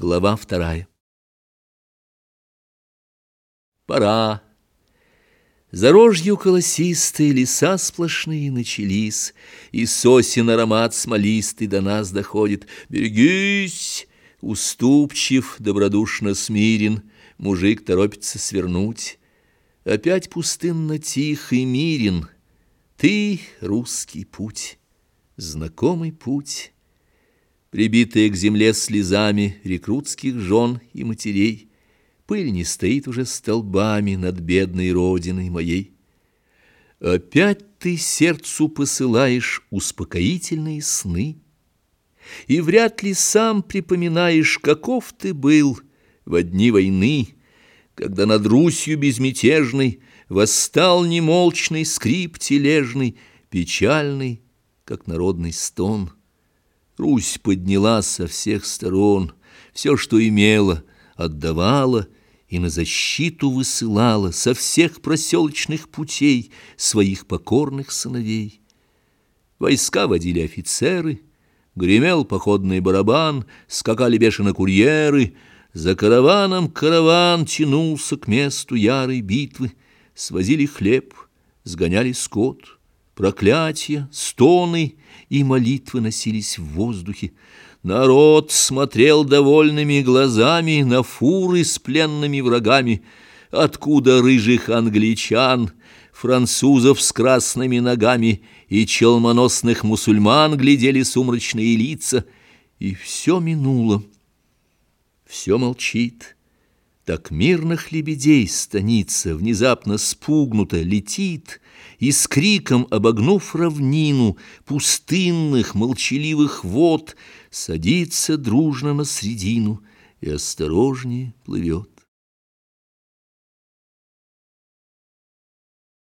Глава вторая. Пора. За рожью колосистые леса сплошные начались, И сосен аромат смолистый до нас доходит. Берегись! Уступчив, добродушно смирен, Мужик торопится свернуть. Опять пустынно тих и мирен. Ты — русский путь, знакомый путь прибитая к земле слезами рекрутских жен и матерей, пыль не стоит уже столбами над бедной родиной моей. Опять ты сердцу посылаешь успокоительные сны, и вряд ли сам припоминаешь, каков ты был в дни войны, когда над Русью безмятежной восстал немолчный скрип тележный, печальный, как народный стон — Русь подняла со всех сторон, все, что имела, отдавала и на защиту высылала со всех проселочных путей своих покорных сыновей. Войска водили офицеры, гремел походный барабан, скакали бешено курьеры, за караваном караван тянулся к месту ярой битвы, свозили хлеб, сгоняли скот — Проклятия, стоны и молитвы носились в воздухе. Народ смотрел довольными глазами на фуры с пленными врагами. Откуда рыжих англичан, французов с красными ногами и челмоносных мусульман глядели сумрачные лица, и все минуло. Все молчит. Так мирных лебедей станица внезапно спугнута, летит, И с криком, обогнув равнину Пустынных, молчаливых вод, Садится дружно на средину И осторожнее плывет.